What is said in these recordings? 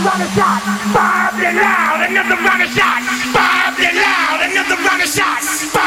Round of shot, fire up loud, another round of shot, fire up loud, another round of shot.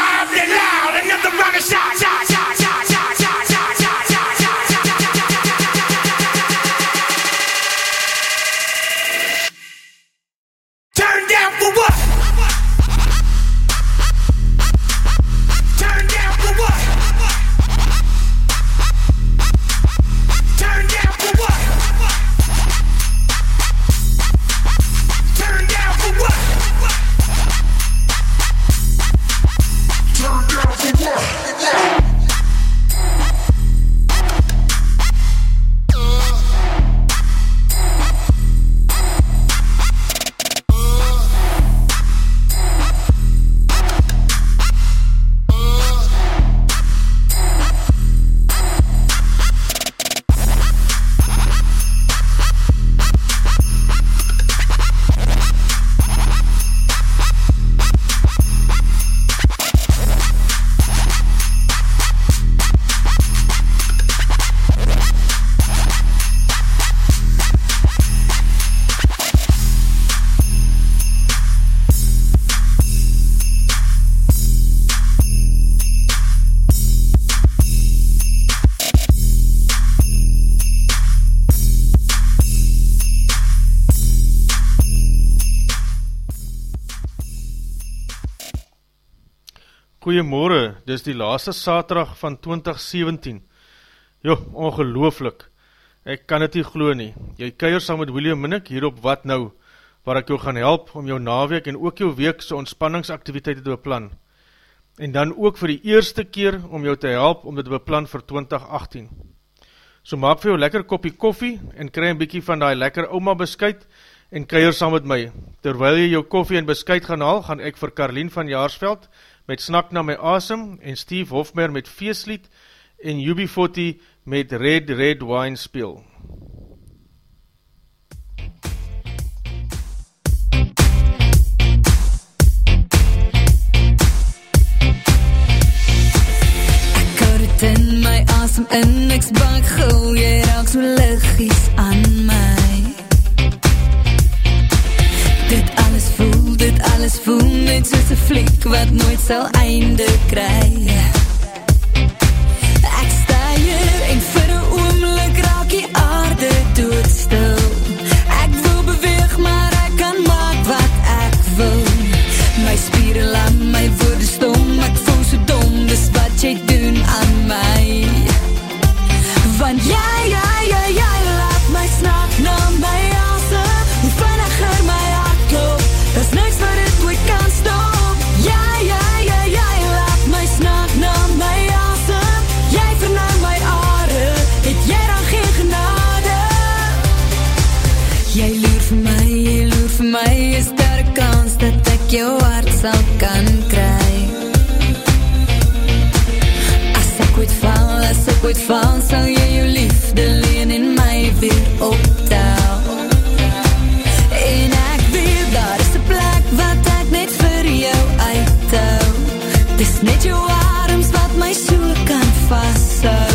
Goeiemorgen, dit is die laaste saterdag van 2017. Jo, ongelooflik. Ek kan het nie glo nie. Jy keier saam met William Minnick hier op Wat Nou, waar ek jou gaan help om jou naweek en ook jou weekse ontspanningsaktiviteite te beplan. En dan ook vir die eerste keer om jou te help om dit te beplan vir 2018. So maak vir jou lekker koppie koffie en kry een bykie van die lekker oma beskuit en keier saam met my. Terwyl jy jou koffie en beskuit gaan haal, gaan ek vir Karleen van Jaarsveld met Snak na my asem en Steve Hofmer met Feestlied en Yubi Foti met Red Red Wine speel. In my asem en ek's bang gauw, jy raak so liggies aan my. Dit alles voel, dit alles voel net soos een fliek wat nooit sal einde kry. Ek sta hier en vir een oomlik raak die aarde doodstil. Ek wil beweeg maar ek kan maak wat ek wil. My spieren laat my woorde stom, ek voel so dom, dis wat jy doen as ek ooit val, sal jy jou liefde leen en my weer optel. En ek weet, daar is een plek wat ek net vir jou uithou. Dis net jou arms wat my so kan vasthou.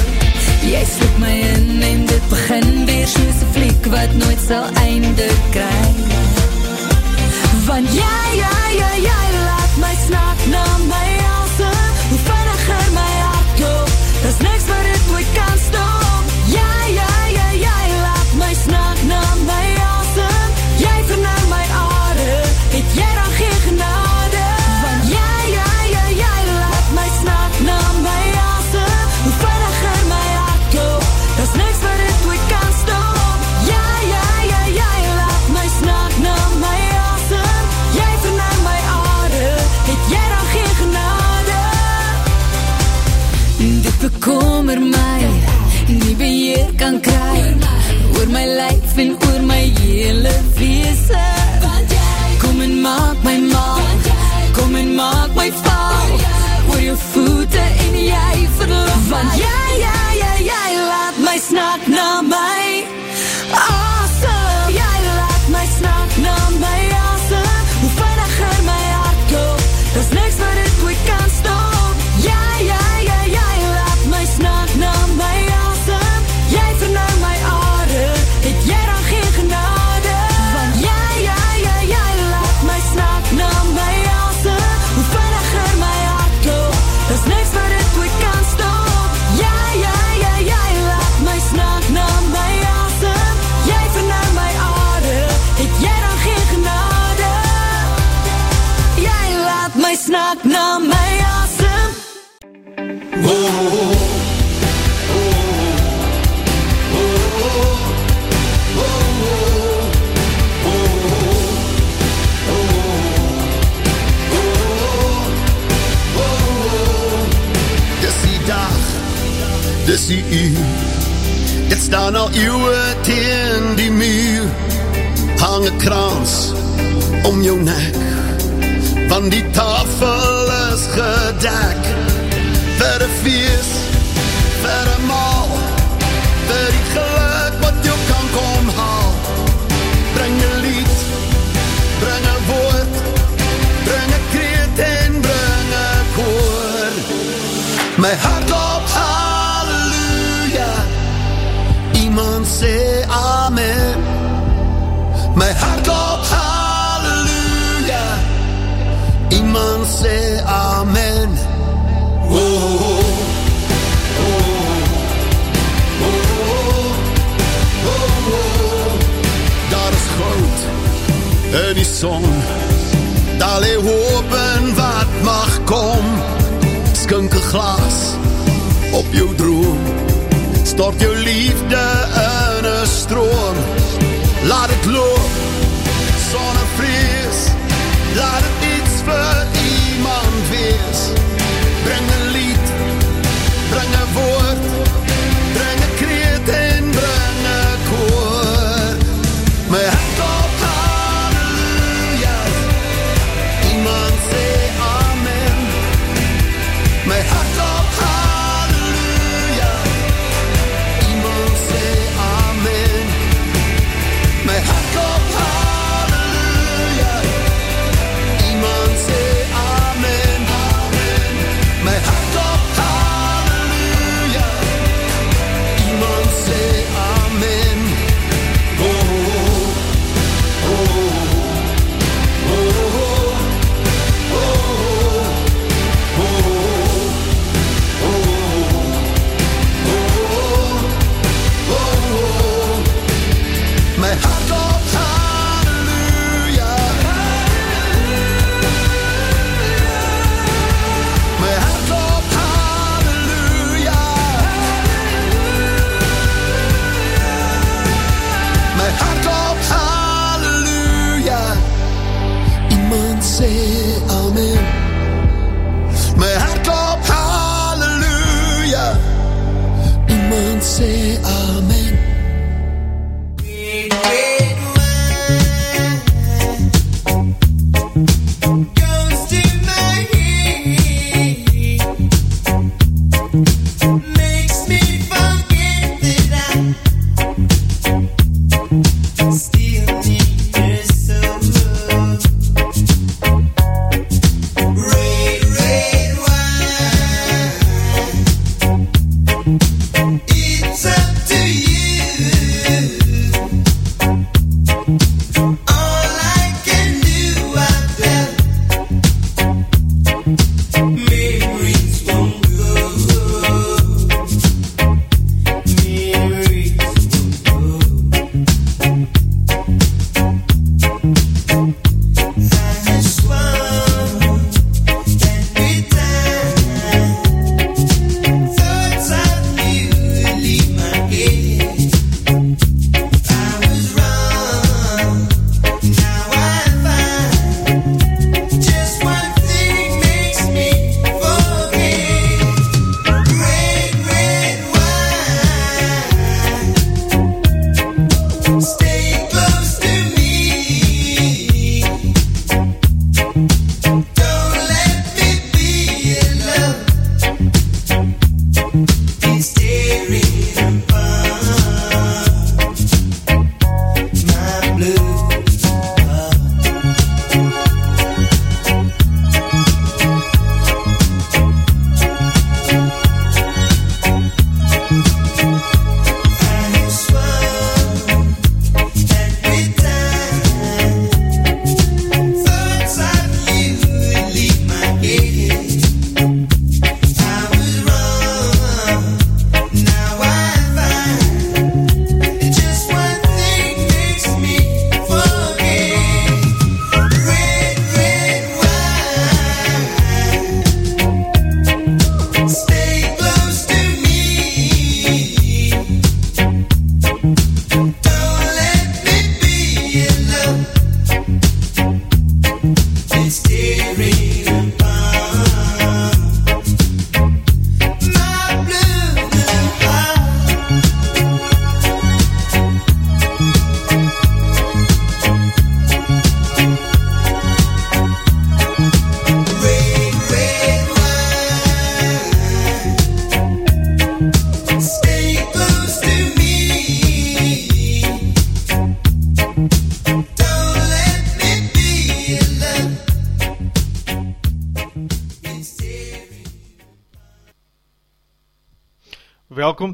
Jy slip my in en dit begin weer soos een fliek wat nooit sal einde kry. Want jy, jy, jy, jy dis die uur Dit staan al eeuwe teen die muur Hang een krans om jou nek Want die tafel is gedek Vir een feest, vir een maal Vir die geluk wat jou kan kom haal Bring een lied, bring een woord Bring een kreet en bring een koor My hart klop say amen. Mijn hart klopt halleluja. Iemand zegt amen. Oh, oh, oh. oh, oh, oh daar is groot en die zon. Daar open wat mag komen. Skunken glas op je droom. Stort je liefde uit. stroom. Laat het loop, zonne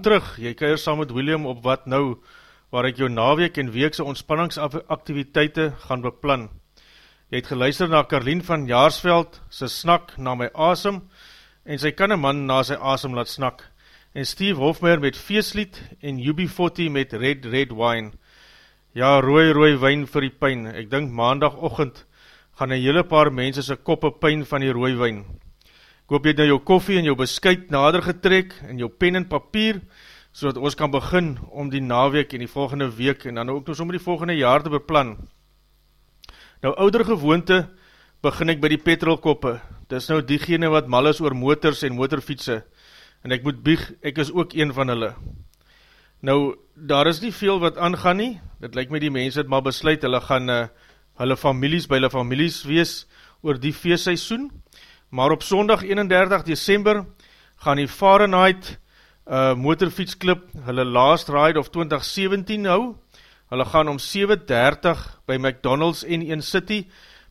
terug, jy keier saam met William op wat nou, waar ek jou naweek en weekse ontspanningsaktiviteite gaan beplan. Jy het geluister na Karlien van Jaarsveld, sy snak na my asem, en sy kanneman na sy asem laat snak, en Steve Hofmeer met feestlied en UB40 met Red Red Wine. Ja, rooi rooi wijn vir die pijn, ek dink maandagochtend gaan een hele paar mense sy koppe pijn van die rooi wijn. Ek hoop jy het nou jou koffie en jou beskuit nader getrek en jou pen en papier, so ons kan begin om die naweek en die volgende week en dan ook nog sommer die volgende jaar te beplan. Nou ouder gewoonte begin ek by die petrolkoppe. Dis nou diegene wat mal is oor motors en motorfietse. En ek moet bieg, ek is ook een van hulle. Nou, daar is nie veel wat aangaan nie. Dit lyk my die mense het maar besluit, hulle gaan uh, hulle families by hulle families wees oor die feestseisoen. Maar op sondag 31 december gaan die Fahrenheit uh, motorfietsklip hulle last ride of 2017 hou. Hulle gaan om 7.30 by McDonald's en 1 City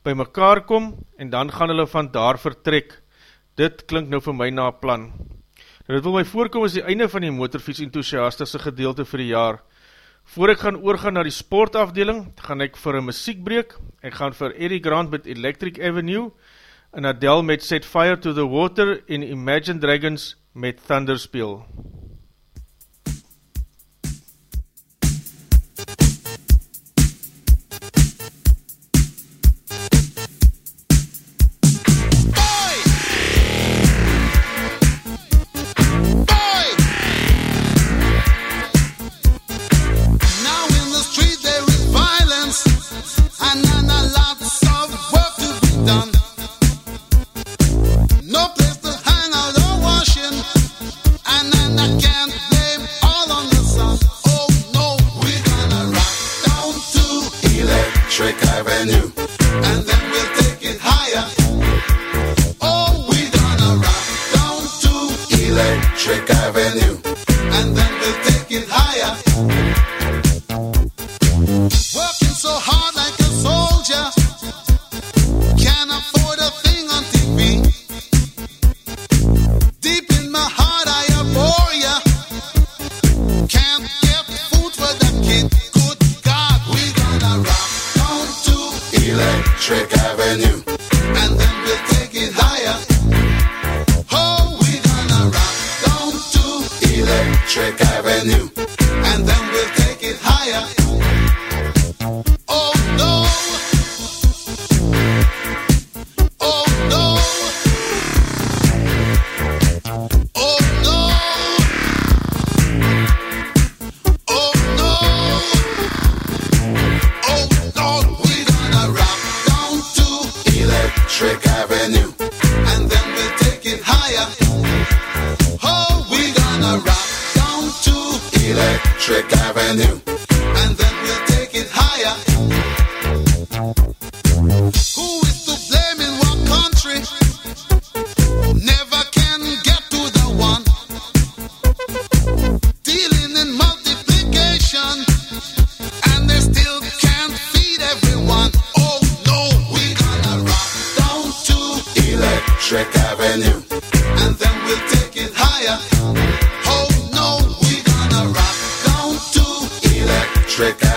by mekaar kom en dan gaan hulle van daar vertrek. Dit klink nou vir my na plan. Nou dit wil my voorkom as die einde van die motorfiets enthousiastische gedeelte vir die jaar. Voor ek gaan oorgaan na die sportafdeling, gaan ek vir een muziekbreek. Ek gaan vir Eddie Grant met Electric Avenue en Adele met Set Fire to the Water en Imagine Dragons met Thunder speel.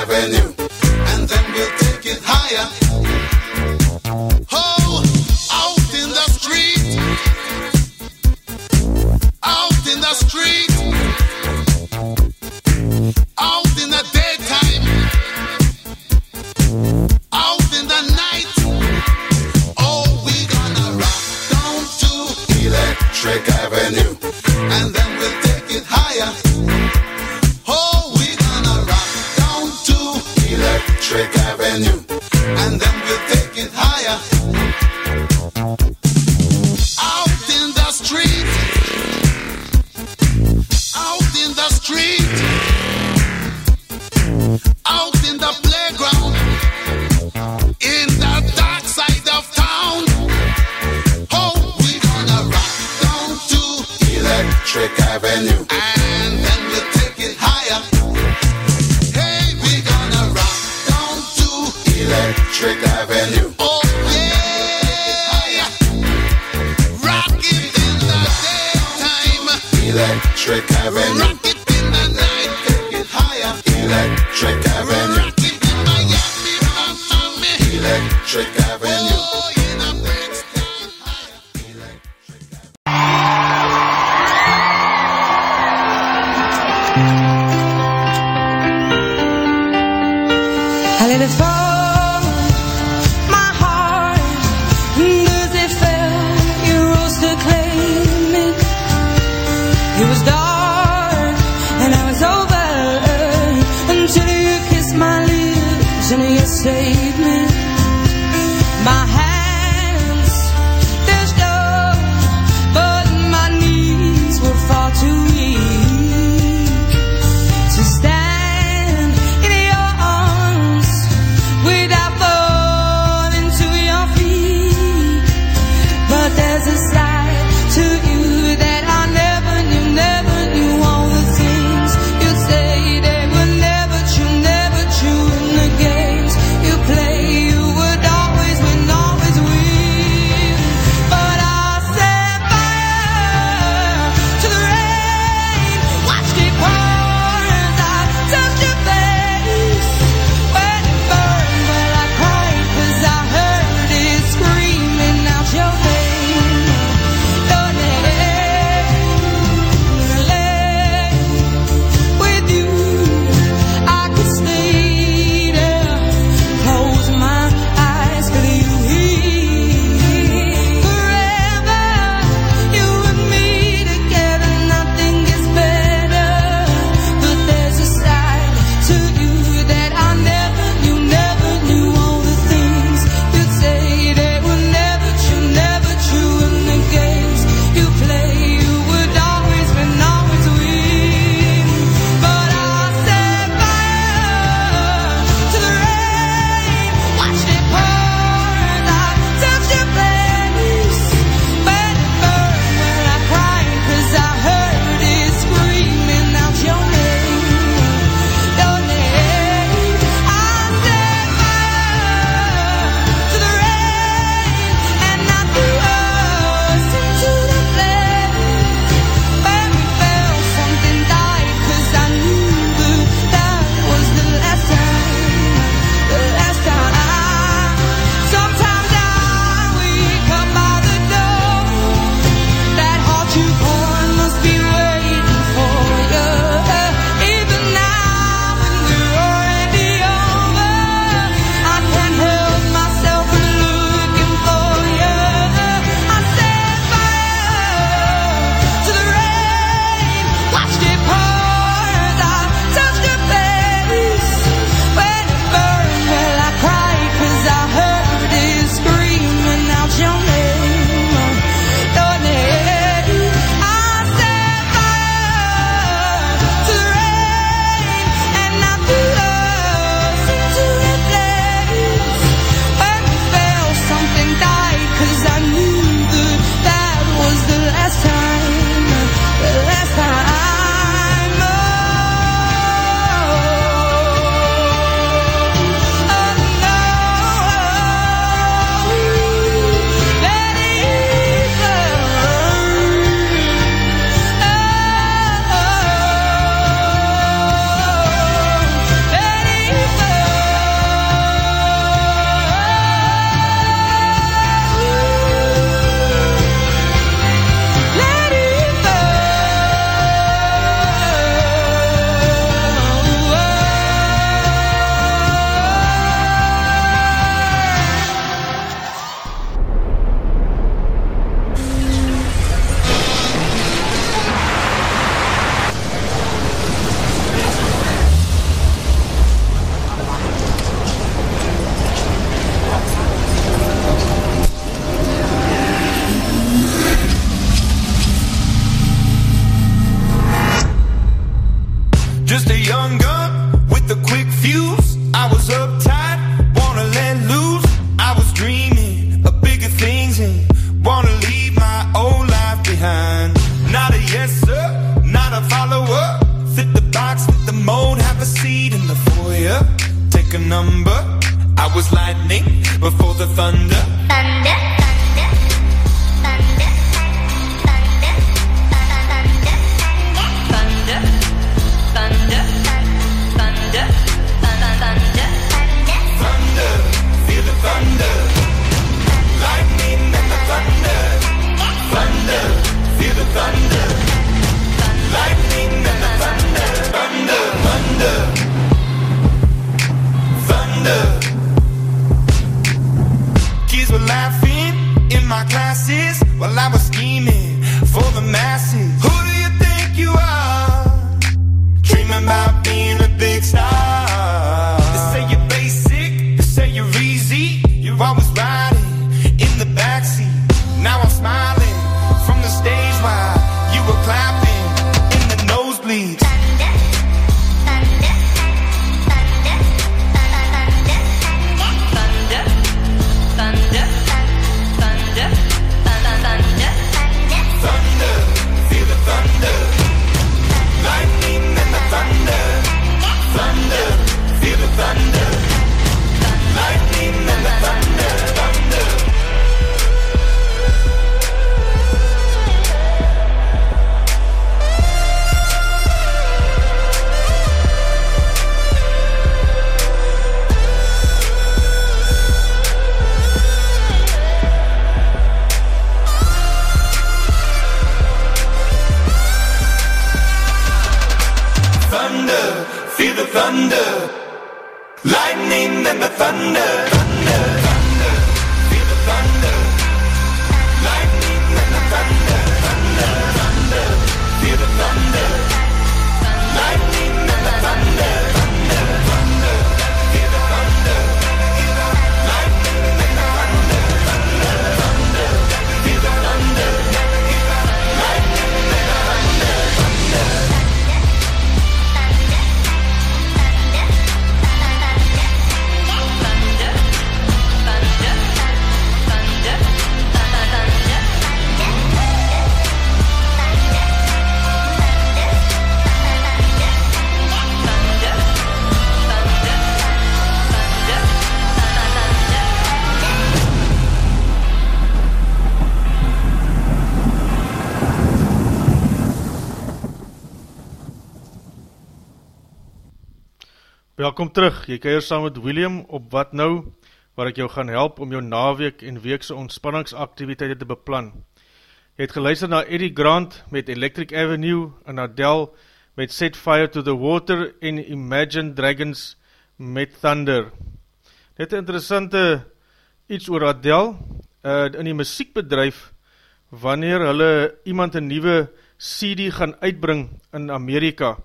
And then we'll take it higher. Oh, out in the street. Out in the street. wonder. Welkom terug, jy keir saam met William op Wat Nou, waar ek jou gaan help om jou naweek en weekse ontspanningsaktiviteite te beplan. Jy het geluister na Eddie Grant met Electric Avenue en Adele met Set Fire to the Water en Imagine Dragons met Thunder. Dit is interessante iets oor Adele, uh, in die muziekbedrijf, wanneer hulle iemand een nieuwe CD gaan uitbring in Amerika,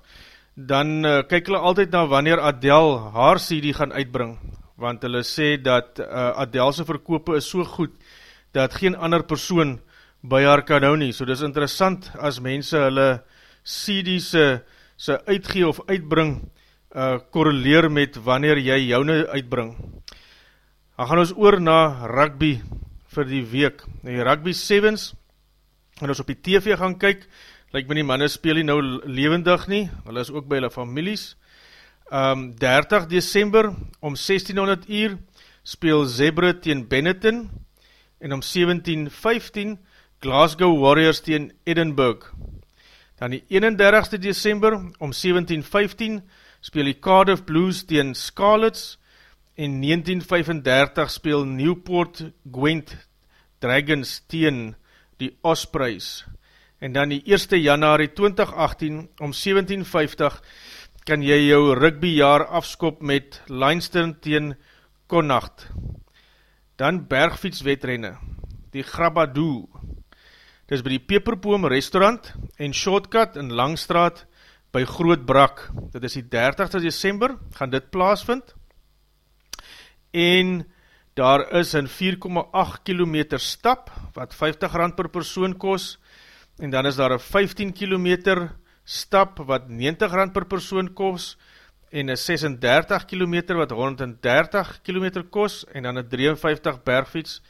dan uh, kyk hulle altyd na wanneer Adele haar CD gaan uitbring, want hulle sê dat uh, Adele se verkope is so goed, dat geen ander persoon by haar kan hou nie, so dis interessant as mense hulle CD se, se uitgee of uitbring, uh, korreleer met wanneer jy joune uitbring. Dan gaan ons oor na rugby vir die week, die rugby sevens, en ons op die TV gaan kyk, lyk my die manne speel nie nou levendig nie, hulle is ook by hulle families. Um, 30 December om 1600 uur speel Zebre teen Benetton en om 1715 Glasgow Warriors teen Edinburgh. Dan die 31 December om 1715 speel die Cardiff Blues teen Scarlets en 1935 speel Newport Gwent Dragons teen die Ospreys en dan die 1 januari 2018 om 1750 kan jy jou rugbyjaar afskop met Leinster teen Connacht. Dan bergfietswetrenne, die Grabadoo. Dit is by die Peperboom restaurant en Shortcut in Langstraat by Groot Brak. Dit is die 30 december, gaan dit plaasvind. En daar is een 4,8 kilometer stap, wat 50 rand per persoon kost, en dan is daar een 15 km stap wat 90 rand per persoon kost, en een 36 km wat 130 km kost, en dan een 53 bergfiets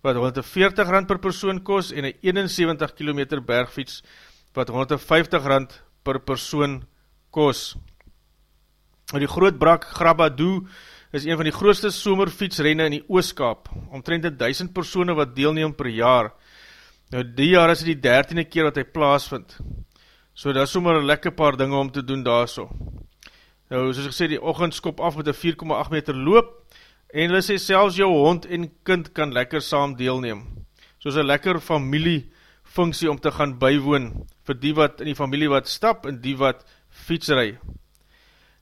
wat 140 rand per persoon kost, en een 71 km bergfiets wat 150 rand per persoon kost. Die groot brak Grabadoo is een van die grootste somerfietsrenne in die Ooskaap, omtrent 1000 persone wat deelneem per jaar. Nou die jaar is die 13e keer wat hy plaas vind. So daar is sommer een lekker paar dinge om te doen daar so. Nou soos ek sê, die ochend skop af met een 4,8 meter loop, en hulle sê selfs jou hond en kind kan lekker saam deelneem. Soos een lekker familie funksie om te gaan bywoon, vir die wat in die familie wat stap, en die wat fietsrij.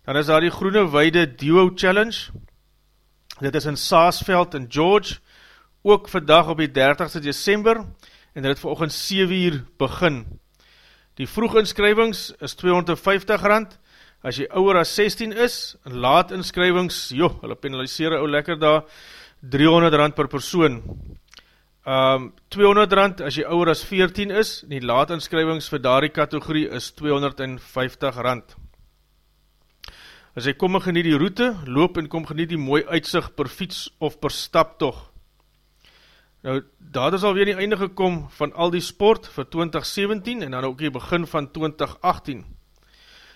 Dan is daar die Groene Weide Duo Challenge, dit is in Saasveld in George, ook vandag op die 30ste december, dit vir oogend 7 uur begin. Die vroeginskrywings is 250 rand, as jy ouwer as 16 is, en laat inskrywings, joh, hulle penaliseer ou lekker daar, 300 rand per persoon. Um, 200 rand as jy ouwer as 14 is, en die laat inskrywings vir daardie kategorie is 250 rand. As jy kom en geniet die route, loop en kom geniet die mooi uitzicht per fiets of per staptog. Nou, daar is alweer die einde gekom van al die sport vir 2017 en dan ook die begin van 2018.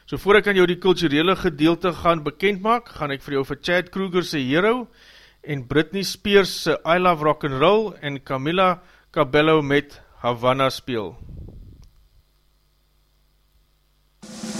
So voor ek aan jou die culturele gedeelte gaan bekend maak, gaan ek vir jou vir Chad Kruger se Hero en Britney Spears se I Love Rock'n'Roll en Camila Cabello met Havana speel. I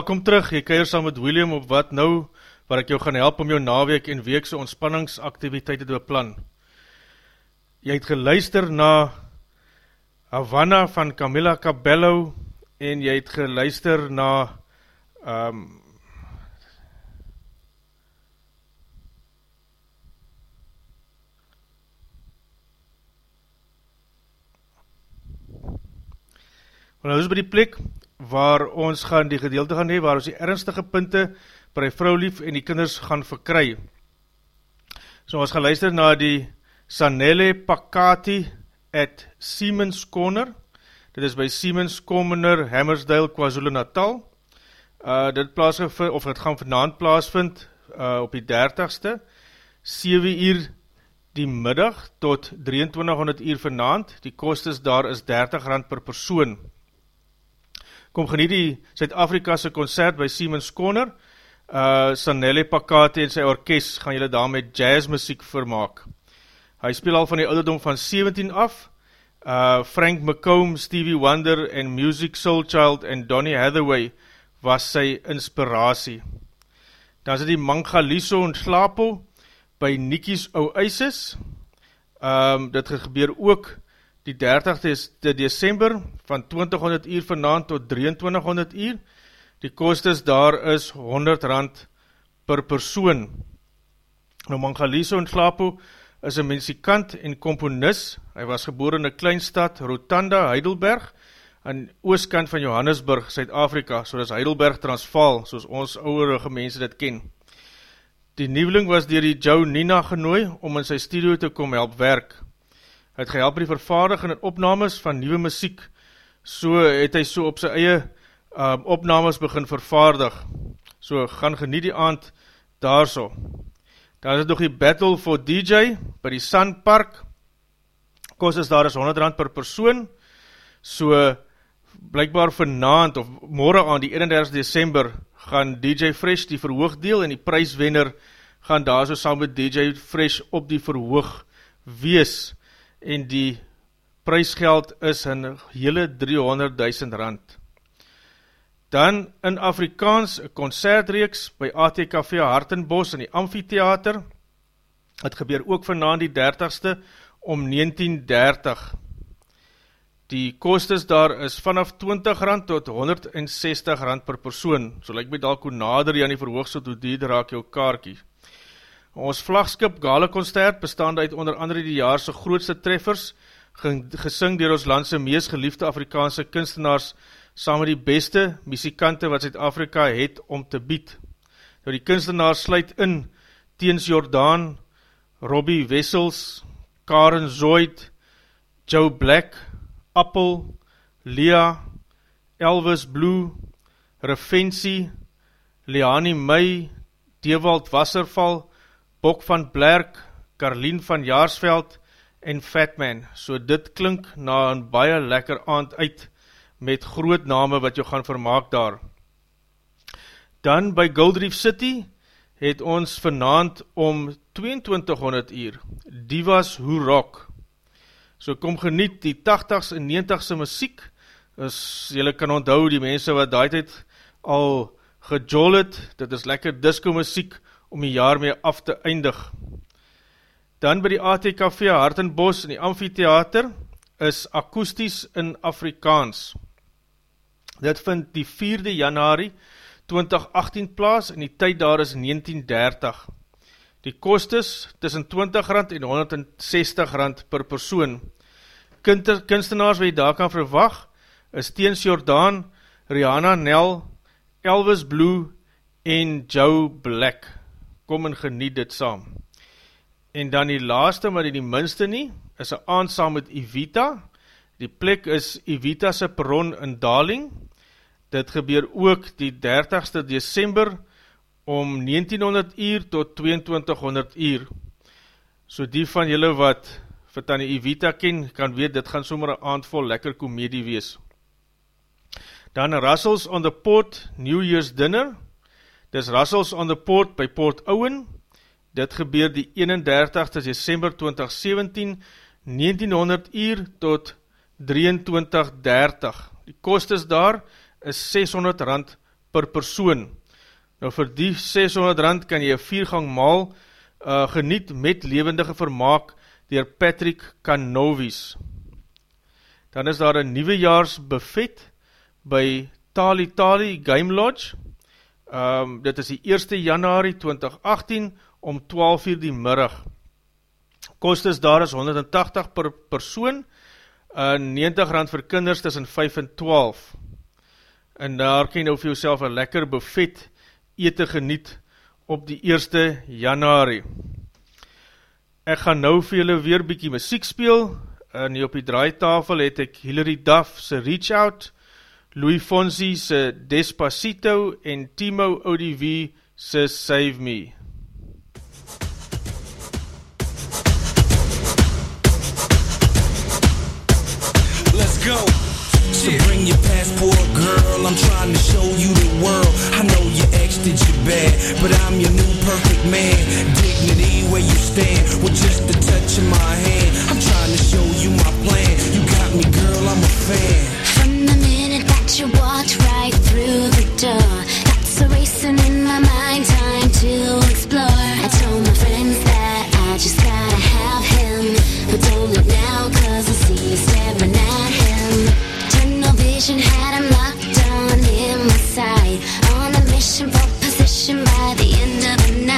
Welkom terug, jy keir saam met William op wat nou, waar ek jou gaan help om jou naweek en weekse ontspanningsaktiviteite te beplan. Jy het geluister na Havana van Camila Cabello en jy het geluister na um, Want nou is by die plek waar ons gaan die gedeelte gaan hee, waar ons die ernstige punte by vrou lief en die kinders gaan verkry. So ons gaan luister na die Sanele Pakati at Siemens Corner. Dit is by Siemens Corner, Hammersdale, KwaZulu Natal. Uh, dit plaas of het gaan vanavond plaasvind uh, op die 30ste, 7 uur die middag tot 2300 uur vanavond. Die kostes daar is 30 rand per persoon kom geniet die Zuid-Afrikase concert by Siemens Corner, uh, Sanelli Pakate en sy orkest gaan julle daar met jazzmuziek vermaak. Hy speel al van die ouderdom van 17 af, uh, Frank McComb, Stevie Wonder en Music Soul Child en Donny Hathaway was sy inspiratie. Dan is die Mangaliso en Slapo by Nikies Ou Isis, um, dit gebeur ook die 30ste is die december van 2000 uur vanavond tot 2300 uur. Die kostes daar is 100 rand per persoon. Nou Mangaliso en Slapo is een mensikant en komponis. Hy was geboor in een klein stad, Rotanda, Heidelberg, aan oostkant van Johannesburg, Suid-Afrika, so is Heidelberg Transvaal, soos ons ouwerige mense dit ken. Die nieuweling was dier die Joe Nina genooi om in sy studio te kom help werk. Hy het gehelp die vervaardiging en opnames van nieuwe muziek, so het hy so op sy eie um, opnames begin vervaardig. So gaan geniet die aand daar so. Daar is nog die Battle for DJ by die Sandpark. Kost is daar is 100 rand per persoon. So blijkbaar vanavond of morgen aan die 31 december gaan DJ Fresh die verhoogdeel en die prijswenner gaan daar so saam met DJ Fresh op die verhoog wees en die prijsgeld is een hele 300.000 rand. Dan in Afrikaans, een concertreeks by ATKV Hartenbos in die Amphitheater. Het gebeur ook vanaan die 30ste om 1930. Die kostes daar is vanaf 20 rand tot 160 rand per persoon. So lyk my dalk hoe nader jy aan die verhoogste toe die draak jou kaarkie. Ons vlagskip Gale Concert bestaan uit onder andere die jaarse grootste treffers, gesing dier ons landse meest geliefde Afrikaanse kunstenaars, saam met die beste muzikante wat Zuid-Afrika het om te bied. Nou die kunstenaars sluit in Teens Jordaan, Robbie Wessels, Karen Zoid, Joe Black, Appel, Lea, Elvis Blue, Refensie, Leani May, Dewald Wasserval, Bok van Blerk, Karlien van Jaarsveld en Fatman. So dit klink na een baie lekker aand uit met groot name wat jou gaan vermaak daar. Dan by Goldreef City het ons vanavond om 2200 uur Divas Who Rock. So kom geniet die 80s en 90ste muziek. Is, jylle kan onthou die mense wat daai tijd al gejol het, dit is lekker disco muziek, om die jaar mee af te eindig. Dan by die ATKV Hartenbos in die Amphitheater is akoesties in Afrikaans. Dit vind die 4de januari 2018 plaas en die tyd daar is 1930. Die kostes tussen 20 rand en 160 rand per persoon. Kunstenaars wat jy daar kan verwag is Teens Jordaan, Rihanna Nel, Elvis Blue en Joe Black kom en geniet dit saam. En dan die laaste, maar die, die minste nie, is een aand saam met Evita. Die plek is Evita se perron in Daling. Dit gebeur ook die 30ste december om 1900 uur tot 2200 uur. So die van julle wat vir Tani Evita ken, kan weet, dit gaan sommer een aand vol lekker komedie wees. Dan Russells on the Port New Year's Dinner, Dis Russells on the Port by Port Owen. Dit gebeur die 31 december 2017, 1900 uur tot 23.30. Die kostes daar is 600 rand per persoon. Nou vir die 600 rand kan jy een viergang maal uh, geniet met levendige vermaak dier Patrick Canovies. Dan is daar een nieuwejaars buffet by Tali Tali Game Lodge. Um, dit is die 1 januari 2018 om 12 uur die middag. Kost is daar is 180 per persoon, uh, 90 rand vir kinders tussen 5 en 12. En daar kan jy nou vir jouself een lekker buffet ete geniet op die 1 januari. Ek gaan nou vir julle weer bykie muziek speel, en op die draaitafel het ek Hilary Duff se Reach Out, Louis Fonsi se Despacito en Timo ODV se Save Me. Let's go. So bring your passport, girl. I'm trying to show you the world. I know your ex did you bad, but I'm your new perfect man. Dignity where you stand with just the touch of my hand. I'm trying to show you my plan. You got me, girl. I'm a fan. From the minute that you walked right through the door, thoughts are racing in my mind, time to explore. I told my friends that I just gotta have him, but don't look now 'cause I see you staring at him. Tunnel vision had him locked on in my side, on a mission for position by the end of the night.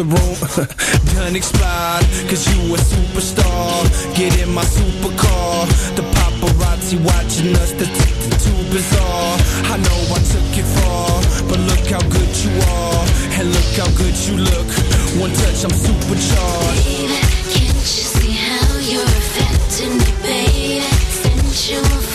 The room done expired. Cause you a superstar. Get in my supercar. The paparazzi watching us. That's too bizarre. I know I took it far. But look how good you are. And look how good you look. One touch, I'm supercharged. Baby, can't you see how you're affecting me, baby? Sensual,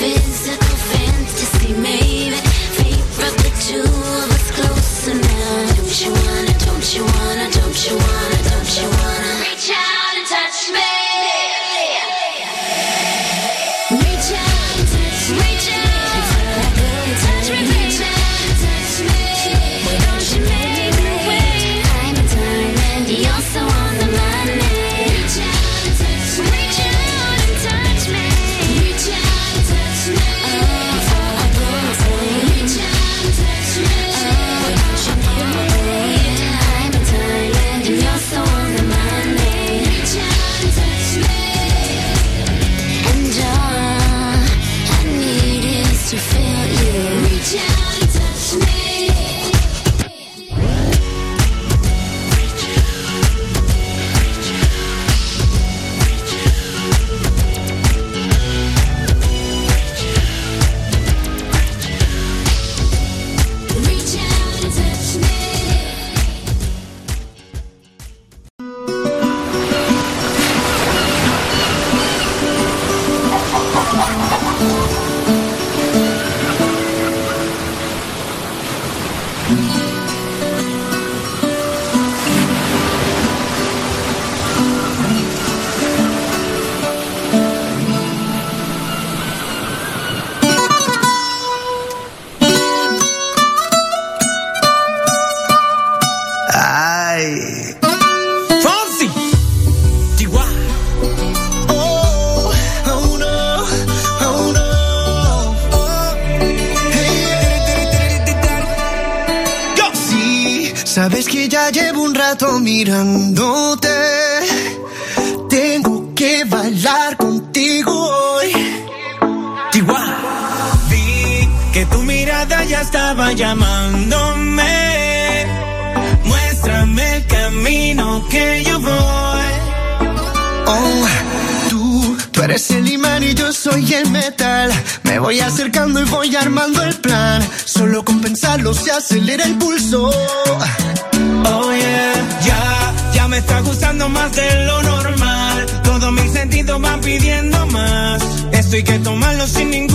hay que tomarlo sin ningún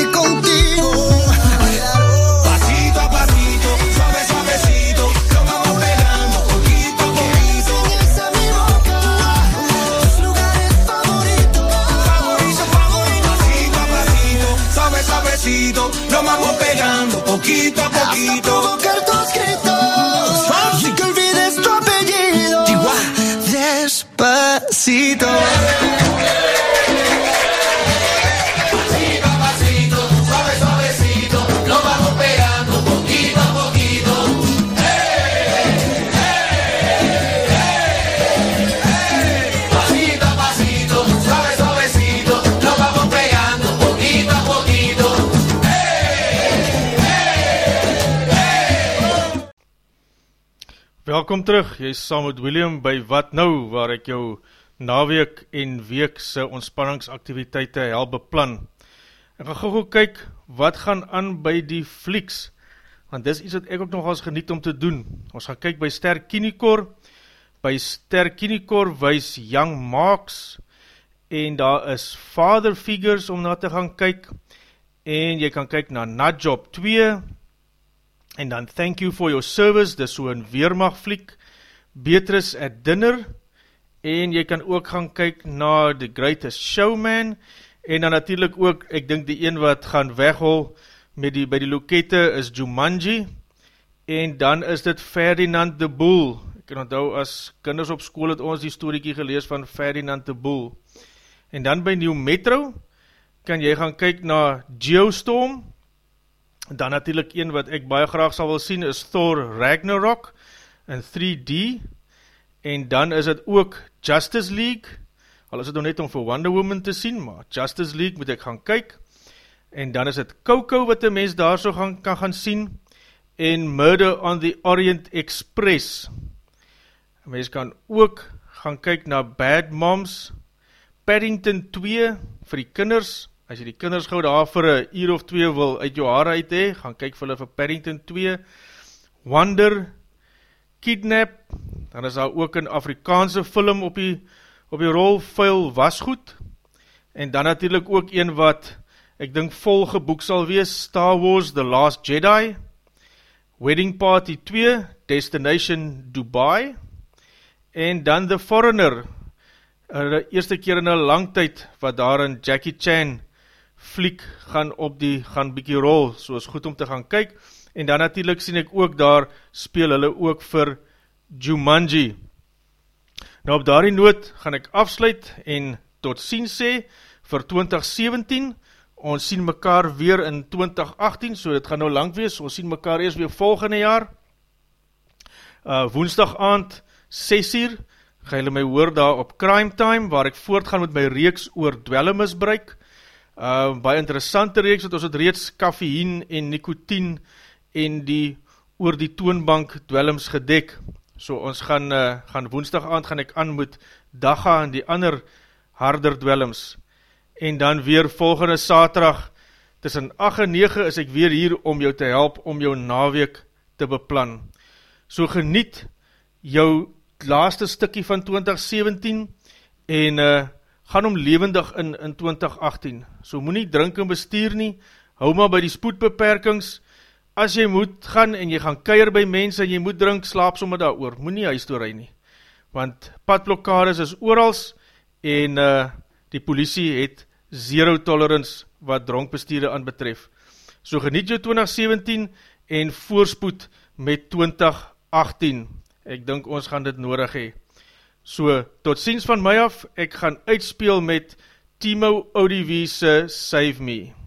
Welkom terug, jy is saam met William by Wat Nou, waar ek jou naweek en weekse ontspanningsaktiviteite help beplan. Ek gaan gauw kyk wat gaan aan by die flieks, want dis iets wat ek ook nogals geniet om te doen. Ons gaan kyk by Ster Kinikor, by Ster Kinikor wys Young Marks, en daar is Father Figures om na te gaan kyk, en jy kan kyk na Nadjob 2, en dan thank you for your service, dis so een Weermacht fliek, Beatrice at Dinner, en jy kan ook gaan kyk na The Greatest Showman, en dan natuurlijk ook, ek dink die een wat gaan weghol met die, by die lokete is Jumanji, en dan is dit Ferdinand de Boel, ek kan onthou as kinders op school het ons die storiekie gelees van Ferdinand de Boel, en dan by New Metro, kan jy gaan kyk na Geostorm, Dan natuurlijk een wat ek baie graag sal wil sien is Thor Ragnarok in 3D en dan is het ook Justice League, al is het nou net om vir Wonder Woman te sien, maar Justice League moet ek gaan kyk. En dan is het Coco wat die mens daar so gaan, kan gaan sien. En Murder on the Orient Express. Mens kan ook gaan kyk na Bad Moms, Paddington 2 vir die kinders as jy die kinders gauw daar vir een uur of twee wil uit jou haar uit hee, gaan kyk vir hulle vir Paddington 2, Wonder, Kidnap, dan is daar ook een Afrikaanse film op die, op die rolvuil wasgoed, en dan natuurlijk ook een wat, ek dink vol geboek sal wees, Star Wars The Last Jedi, Wedding Party 2, Destination Dubai, en dan The Foreigner, die eerste keer in een lang tyd, wat daar in Jackie Chan fliek gaan op die, gaan bykie rol, so is goed om te gaan kyk, en dan natuurlijk sien ek ook daar, speel hulle ook vir Jumanji. Nou op daarie noot gaan ek afsluit, en tot sien sê, vir 2017, ons sien mekaar weer in 2018, so dit gaan nou lang wees, ons sien mekaar eers weer volgende jaar, uh, woensdag aand, 6 uur, ga jylle my hoor daar op Crime Time, waar ek voortgaan met my reeks oor dwellemisbruik, uh, baie interessante reeks, wat ons het. Reeds kaffeïen en nicotien en die oor die toonbank dwellems gedek, so ons gaan, uh, gaan woensdag aand, gaan ek aan met Daga en die ander harder dwellems, en dan weer volgende saterdag, tussen 8 en 9 is ek weer hier om jou te help, om jou naweek te beplan. So geniet jou laaste stikkie van 2017 en uh, gaan om levendig in, in 2018. So moet nie drink en bestuur nie, hou maar by die spoedbeperkings, as jy moet gaan en jy gaan keier by mense en jy moet drink, slaap sommer daar oor, moet nie huis toe nie, want padblokkades is oorals en uh, die politie het zero tolerance wat dronkbestuurde aan betref. So geniet jou 2017 en voorspoed met 2018 ek dink ons gaan dit nodig hee. So, tot ziens van my af, ek gaan uitspeel met Timo Odiviese Save Me.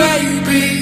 baby